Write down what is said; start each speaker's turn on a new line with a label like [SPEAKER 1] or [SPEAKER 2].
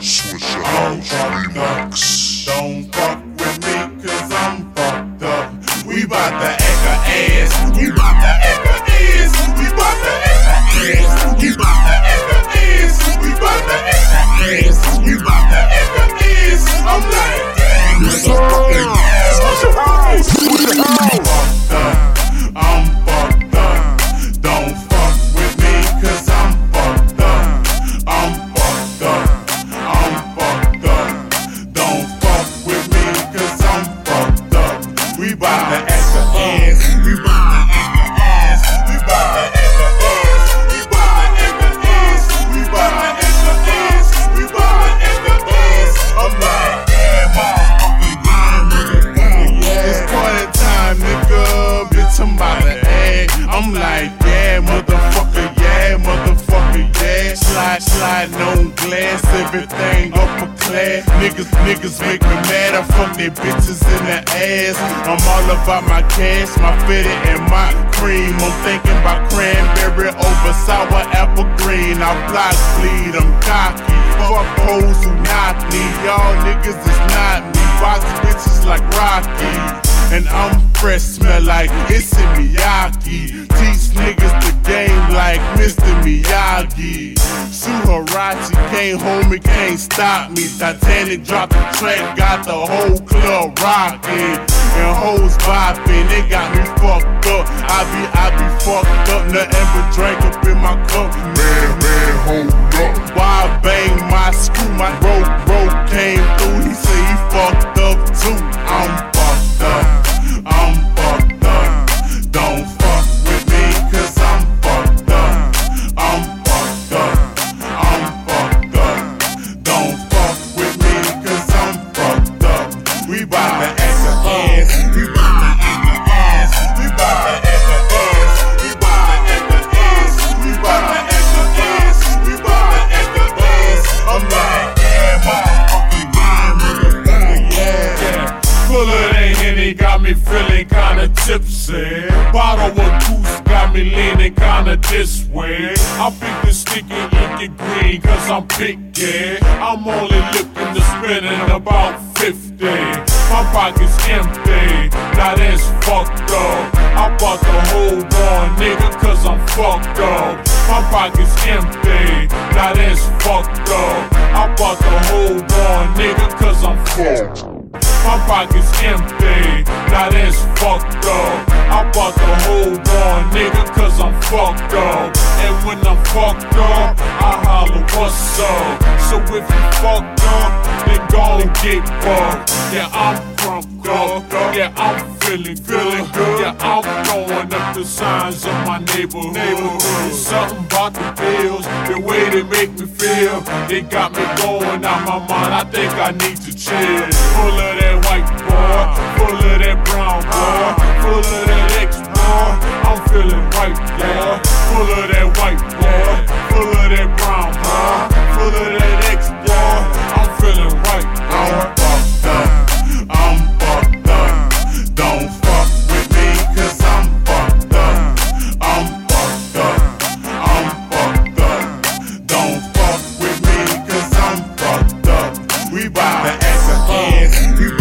[SPEAKER 1] Shh.
[SPEAKER 2] Motherfucker, yeah, motherfucker, yeah. Slide, slide, no glass, everything up for class. Niggas, niggas make me mad. I fuck their bitches in the ass. I'm all about my cash, my fitted and my cream. I'm thinking about cranberry over sour apple green. I block bleed, I'm cocky. Fuck hoes who knock me. Y'all niggas is not me. Box bitches like Rocky. And I'm fresh, smell like it's in Miyagi. Teach niggas the game like Mr. Miyagi. Suharachi came home, it can't stop me. Titanic dropped the track, got the whole club rocking. And hoes bopping, they got me fucked up. I be, I be fucked up, nothing but drink up in my cup.
[SPEAKER 3] Feeling kinda tipsy. Bottle of goose got me leaning kinda this way. I pick the sticky inky green cause I'm picky. I'm only looking to spend in about 50. My pocket's empty, now that's fucked up. I bought the whole bar, nigga, cause I'm fucked up. My pocket's empty, now that's fucked up. I bought the whole bar, nigga, cause I'm fucked my pocket's empty, now that's fucked up. I bought the whole bar, nigga, cause I'm fucked up. And when I'm fucked up, I holler, what's up? So if you fucked up, then go and get fucked. Yeah, I'm drunk up. Yeah, I'm feeling, feeling good. Yeah, I'm throwing up the signs of my neighborhood. neighborhood. Something about the bills, the way they make me feel. They got me going out my mind. I think I need to chill. Full of Full of that brown, boy. Full of that X, boy. I'm feeling right yeah. Full of that white, boy. Full of that brown, boy. Full of that X, boy. I'm feeling white, yeah.
[SPEAKER 2] We bout to act again. Oh.